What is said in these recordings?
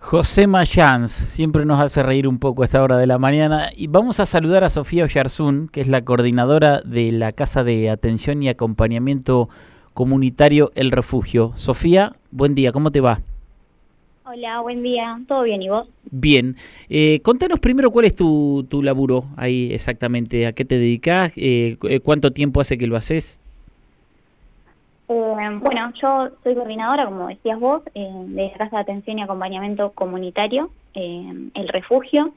José Mayans, siempre nos hace reír un poco a esta hora de la mañana. Y vamos a saludar a Sofía Oyarzún, que es la coordinadora de la Casa de Atención y Acompañamiento Comunitario El Refugio. Sofía, buen día, ¿cómo te va? Hola, buen día, ¿todo bien y vos? Bien, eh, contanos primero cuál es tu, tu laburo ahí exactamente, a qué te dedicas, eh, cuánto tiempo hace que lo haces. Eh, bueno, yo soy coordinadora, como decías vos, eh, de la Casa de Atención y Acompañamiento Comunitario, eh, El Refugio.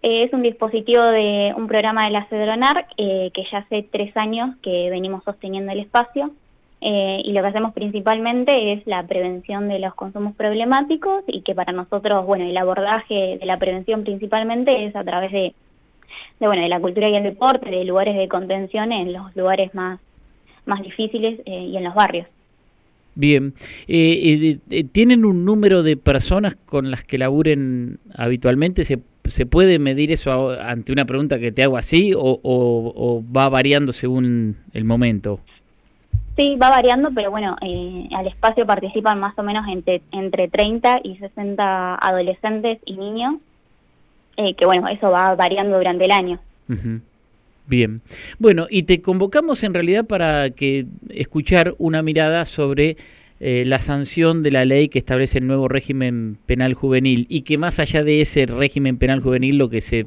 es un dispositivo de un programa de la CEDRONAR que ya hace tres años que venimos sosteniendo el espacio y lo que hacemos principalmente es la prevención de los consumos problemáticos y que para nosotros, bueno, el abordaje de la prevención principalmente es a través de, de bueno, de la cultura y el deporte, de lugares de contención en los lugares más más difíciles eh, y en los barrios. Bien, eh, eh, ¿tienen un número de personas con las que laburen habitualmente? ¿Se, se puede medir eso ante una pregunta que te hago así o, va variando según el momento? Sí, va variando, pero bueno, al espacio participan más o menos entre, entre 30 y 60 adolescentes y niños, que bueno, eso va variando durante el año. Bien. Bueno, y te convocamos en realidad para que escuchar una mirada sobre eh, la sanción de la ley que establece el nuevo régimen penal juvenil y que más allá de ese régimen penal juvenil lo que se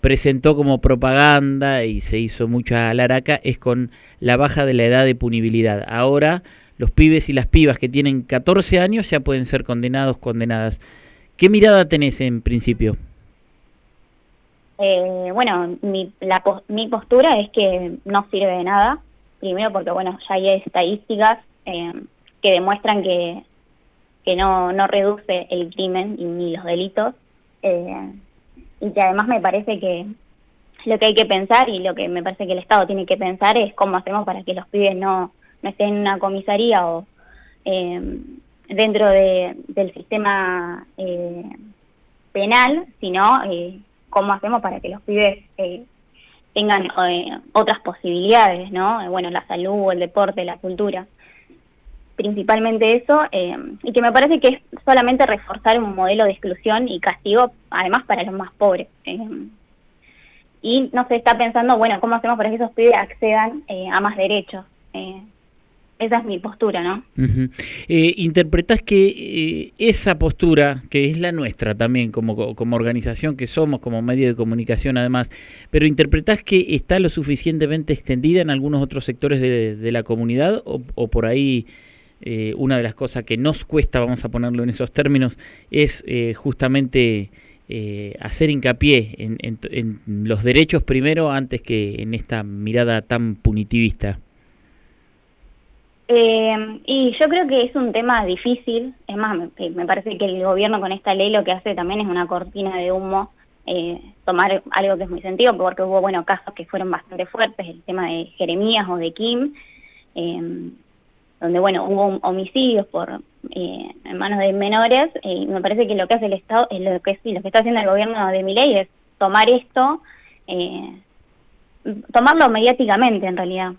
presentó como propaganda y se hizo mucha laraca es con la baja de la edad de punibilidad. Ahora los pibes y las pibas que tienen 14 años ya pueden ser condenados, condenadas. ¿Qué mirada tenés en principio? Eh, bueno, mi, la, mi postura es que no sirve de nada. Primero porque, bueno, ya hay estadísticas eh, que demuestran que, que no, no reduce el crimen ni los delitos. Eh, y que además me parece que lo que hay que pensar y lo que me parece que el Estado tiene que pensar es cómo hacemos para que los pibes no, no estén en una comisaría o dentro de, del sistema penal, sino cómo hacemos para que los pibes eh, tengan eh, otras posibilidades, ¿no? Eh, bueno, la salud, el deporte, la cultura. Principalmente eso, y que me parece que es solamente reforzar un modelo de exclusión y castigo, además para los más pobres. y no se está pensando, bueno, ¿cómo hacemos para que esos pibes accedan a más derechos? Esa es mi postura, ¿no? ¿Interpretás que eh, esa postura, que es la nuestra también como, como organización que somos, como medio de comunicación además, pero interpretás que está lo suficientemente extendida en algunos otros sectores de, la comunidad o, por ahí eh, una de las cosas que nos cuesta, vamos a ponerlo en esos términos, es justamente hacer hincapié en los derechos primero antes que en esta mirada tan punitivista? Eh, y yo creo que es un tema difícil, es más, me, parece que el gobierno con esta ley lo que hace también es una cortina de humo, eh, tomar algo que es muy sentido, porque hubo bueno casos que fueron bastante fuertes, el tema de Jeremías o de Kim, eh, donde bueno hubo homicidios por eh, en manos de menores, y me parece que lo que hace el Estado, lo que, lo que está haciendo el gobierno de mi ley es tomar esto, tomarlo mediáticamente en realidad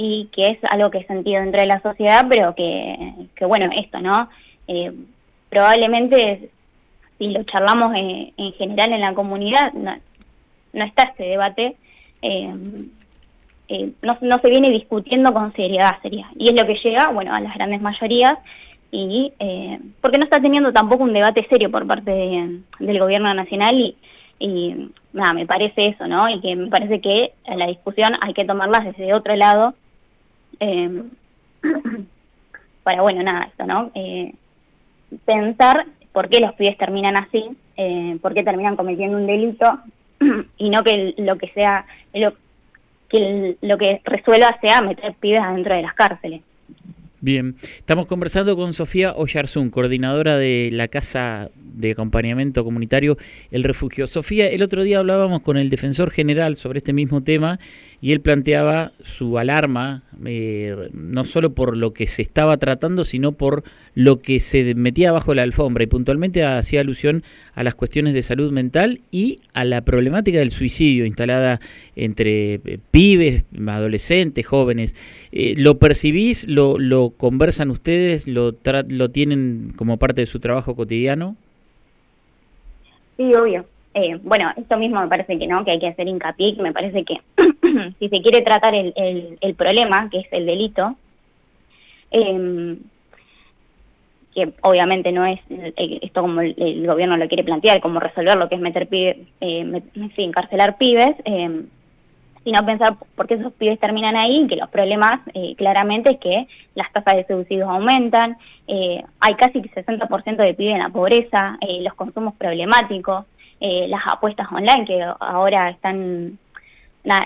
y que es algo que es sentido dentro de la sociedad, pero que, bueno, esto, ¿no? Eh, probablemente si lo charlamos en, general en la comunidad, no, está este debate, eh, eh, no, no se viene discutiendo con seriedad, sería. Y es lo que llega, bueno, a las grandes mayorías, y porque no está teniendo tampoco un debate serio por parte del gobierno nacional y, y nada, me parece eso, ¿no? Y que me parece que la discusión hay que tomarlas desde otro lado, eh, para, bueno, nada, esto, ¿no? Eh, pensar por qué los pibes terminan así, eh, por qué terminan cometiendo un delito y no que lo que sea, lo, que lo que resuelva sea meter pibes adentro de las cárceles. Bien, estamos conversando con Sofía Oyarzún, coordinadora de la Casa de Acompañamiento Comunitario El Refugio. Sofía, el otro día hablábamos con el defensor general sobre este mismo tema y él planteaba su alarma, eh, no solo por lo que se estaba tratando, sino por lo que se metía bajo la alfombra y puntualmente hacía alusión a las cuestiones de salud mental y a la problemática del suicidio instalada entre eh, pibes, adolescentes, jóvenes. Eh, ¿Lo percibís? Lo, ¿Lo conversan ustedes? ¿Lo, ¿Lo tienen como parte de su trabajo cotidiano? Sí, obvio. Eh, bueno, esto mismo me parece que no, que hay que hacer hincapié, me parece que si se quiere tratar el, el, problema, que es el delito, eh, que obviamente no es esto como el, gobierno lo quiere plantear, como resolver lo que es meter pibes, eh, encarcelar pibes, eh, sino pensar por qué esos pibes terminan ahí, que los problemas eh, claramente es que las tasas de suicidios aumentan, eh, hay casi 60% de pibes en la pobreza, eh, los consumos problemáticos, las apuestas online que ahora están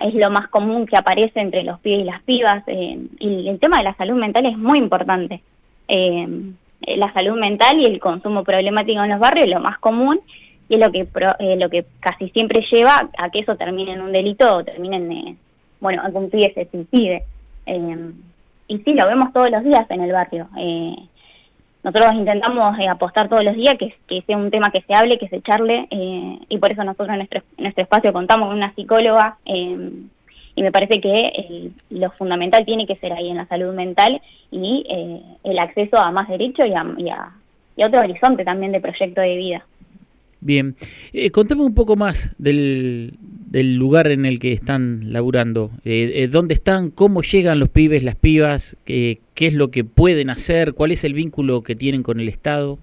es lo más común que aparece entre los pibes y las pibas, y el tema de la salud mental es muy importante. la salud mental y el consumo problemático en los barrios es lo más común y es lo que eh, lo que casi siempre lleva a que eso termine en un delito o termine en, eh, bueno, algún pibe se suicide. Eh, y sí, lo vemos todos los días en el barrio. Eh, nosotros intentamos apostar todos los días que, que, sea un tema que se hable, que se charle, y por eso nosotros en nuestro, nuestro espacio contamos con una psicóloga, y me parece que lo fundamental tiene que ser ahí en la salud mental y el acceso a más derechos y a, y a, y a otro horizonte también de proyecto de vida. Bien, eh, contame un poco más del, lugar en el que están laburando. Eh, eh, ¿Dónde están? ¿Cómo llegan los pibes, las pibas? ¿Qué es lo que pueden hacer? ¿Cuál es el vínculo que tienen con el Estado?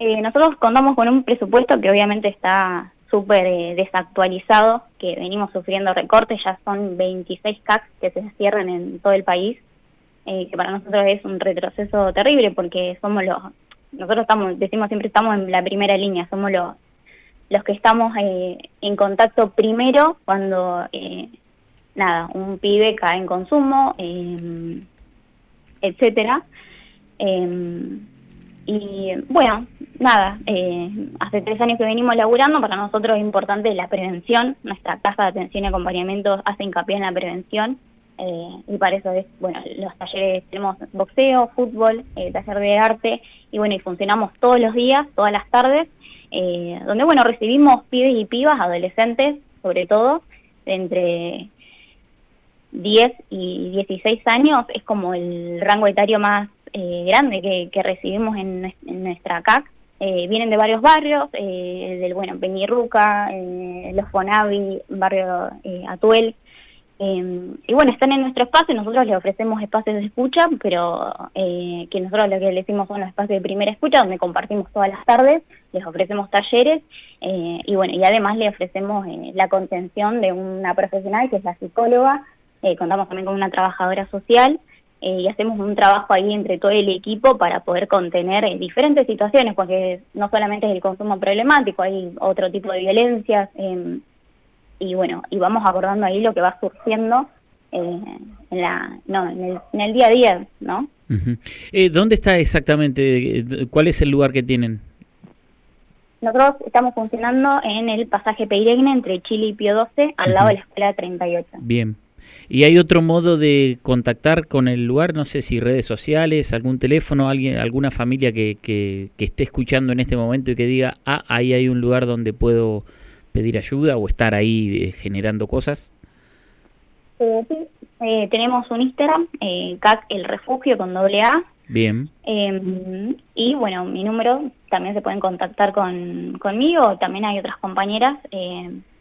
nosotros contamos con un presupuesto que obviamente está súper desactualizado, que venimos sufriendo recortes, ya son 26 CAC que se cierran en todo el país, que para nosotros es un retroceso terrible porque somos los nosotros estamos, decimos siempre estamos en la primera línea, somos los, los que estamos eh, en contacto primero cuando, eh, nada, un pibe cae en consumo, eh, etcétera. Em, y bueno, nada, eh, hace tres años que venimos laburando, para nosotros es importante la prevención, nuestra casa de atención y acompañamiento hace hincapié en la prevención, eh, y para eso es, bueno, los talleres tenemos boxeo, fútbol, eh, taller de arte, y bueno, y funcionamos todos los días, todas las tardes, eh, donde bueno, recibimos pibes y pibas, adolescentes sobre todo, entre 10 y 16 años, es como el rango etario más grande que, recibimos en, nuestra CAC. vienen de varios barrios, del bueno, Peñirruca, Los Fonavi, barrio Atuel, eh, y bueno, están en nuestro espacio, nosotros les ofrecemos espacios de escucha, pero eh, que nosotros lo que les decimos son los espacios de primera escucha, donde compartimos todas las tardes, les ofrecemos talleres eh, y bueno, y además le ofrecemos eh, la contención de una profesional que es la psicóloga, contamos también con una trabajadora social y hacemos un trabajo ahí entre todo el equipo para poder contener diferentes situaciones, porque no solamente es el consumo problemático, hay otro tipo de violencias y bueno, y vamos acordando ahí lo que va surgiendo eh, en, la, no, en, el, día a día, ¿no? eh, ¿Dónde está exactamente? ¿Cuál es el lugar que tienen? Nosotros estamos funcionando en el pasaje Peiregne entre Chile y Pío 12, al lado de la escuela 38. Bien. ¿Y hay otro modo de contactar con el lugar? No sé si redes sociales, algún teléfono, alguien, alguna familia que, que, que esté escuchando en este momento y que diga, ah, ahí hay un lugar donde puedo pedir ayuda o estar ahí eh, generando cosas? Eh, sí, eh, tenemos un Instagram, CAC El Refugio con doble A. Bien. Em, y bueno, mi número también se pueden contactar con, conmigo, también hay otras compañeras,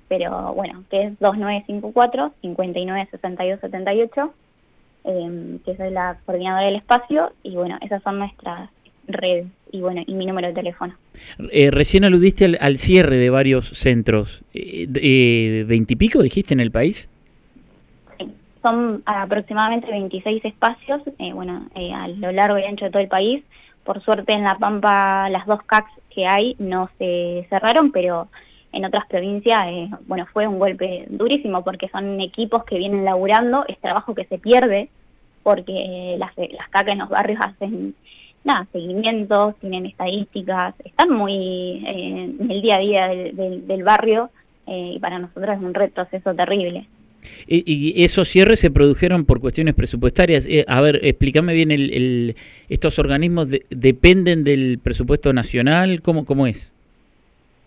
pero bueno, que es 2954 596278, eh, que soy la coordinadora del espacio, y bueno, esas son nuestras redes y bueno, y mi número de teléfono. Eh, recién aludiste al, cierre de varios centros. Eh, eh, ¿Veintipico dijiste en el país? Sí, son aproximadamente 26 espacios, bueno, a lo largo y ancho de todo el país. Por suerte en La Pampa las dos CACs que hay no se cerraron, pero en otras provincias, bueno, fue un golpe durísimo porque son equipos que vienen laburando, es trabajo que se pierde porque las, las CAC en los barrios hacen nada, seguimientos, tienen estadísticas, están muy eh, en el día a día del, barrio eh, y para nosotros es un retroceso terrible. ¿Y, esos cierres se produjeron por cuestiones presupuestarias? Eh, a ver, explícame bien, el, ¿estos organismos dependen del presupuesto nacional? ¿Cómo, cómo es?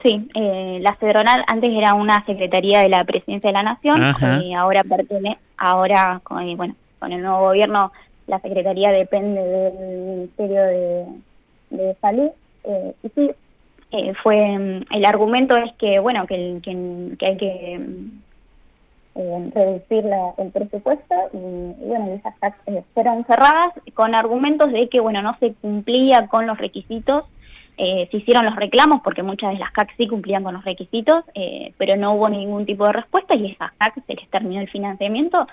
Sí, la Cedronal antes era una secretaría de la Presidencia de la Nación, y ahora pertenece, ahora bueno, con el nuevo gobierno la Secretaría depende del Ministerio de, Salud. Eh, y sí, eh, fue mm, el argumento es que bueno que, que, hay que mm, eh, reducir el presupuesto y, bueno esas eh, fueron cerradas con argumentos de que bueno no se cumplía con los requisitos se hicieron los reclamos porque muchas de las CAC sí cumplían con los requisitos pero no hubo ningún tipo de respuesta y esas CAC se les terminó el financiamiento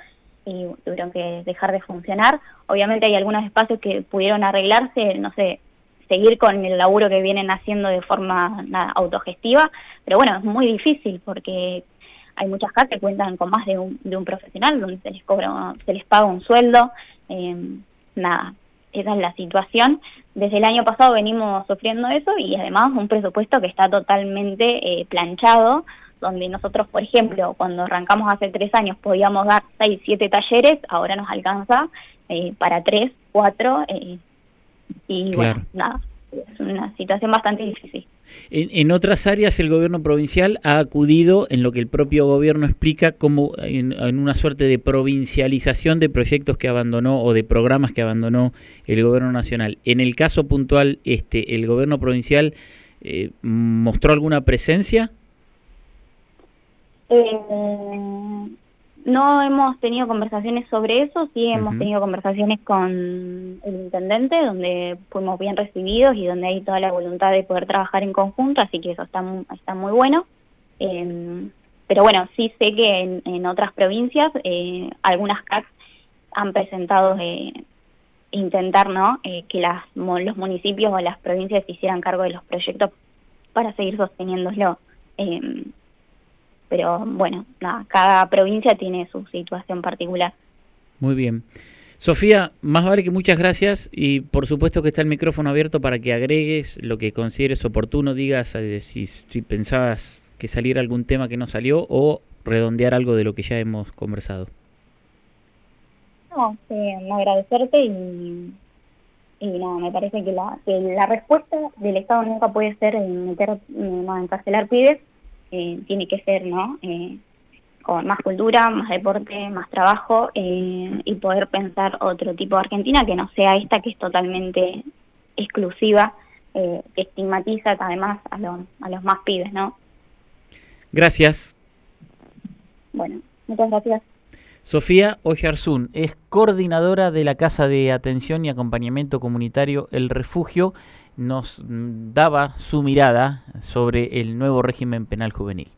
y tuvieron que dejar de funcionar obviamente hay algunos espacios que pudieron arreglarse no sé seguir con el laburo que vienen haciendo de forma autogestiva, pero bueno, es muy difícil porque hay muchas casas que cuentan con más de un, de un profesional donde se les cobra, se les paga un sueldo, eh, nada, esa es la situación. Desde el año pasado venimos sufriendo eso y además un presupuesto que está totalmente eh, planchado, donde nosotros, por ejemplo, cuando arrancamos hace tres años podíamos dar seis, siete talleres, ahora nos alcanza eh, para tres, cuatro, eh, y bueno, nada, es una situación bastante difícil. En, otras áreas el gobierno provincial ha acudido en lo que el propio gobierno explica como en, una suerte de provincialización de proyectos que abandonó o de programas que abandonó el gobierno nacional. En el caso puntual, este, ¿el gobierno provincial eh, mostró alguna presencia? Eh, no hemos tenido conversaciones sobre eso, sí hemos tenido conversaciones con el intendente, donde fuimos bien recibidos y donde hay toda la voluntad de poder trabajar en conjunto, así que eso está, está muy bueno. Em, pero bueno, sí sé que en, otras provincias eh, algunas CAC han presentado eh, intentar ¿no? Eh, que las, los municipios o las provincias se hicieran cargo de los proyectos para seguir sosteniéndoslo. Eh, pero bueno, nada, cada provincia tiene su situación particular. Muy bien. Sofía, más vale que muchas gracias y por supuesto que está el micrófono abierto para que agregues lo que consideres oportuno, digas eh, si, si pensabas que saliera algún tema que no salió o redondear algo de lo que ya hemos conversado. No, agradecerte y, y nada, me parece que la, que la respuesta del Estado nunca puede ser en meter, no, encarcelar pibes, eh, tiene que ser, ¿no? Eh, con más cultura, más deporte, más trabajo eh, y poder pensar otro tipo de Argentina que no sea esta que es totalmente exclusiva, que estigmatiza además a, a los más pibes, ¿no? Gracias. Bueno, muchas gracias. Sofía Oyarzún es coordinadora de la Casa de Atención y Acompañamiento Comunitario El Refugio. Nos daba su mirada sobre el nuevo régimen penal juvenil.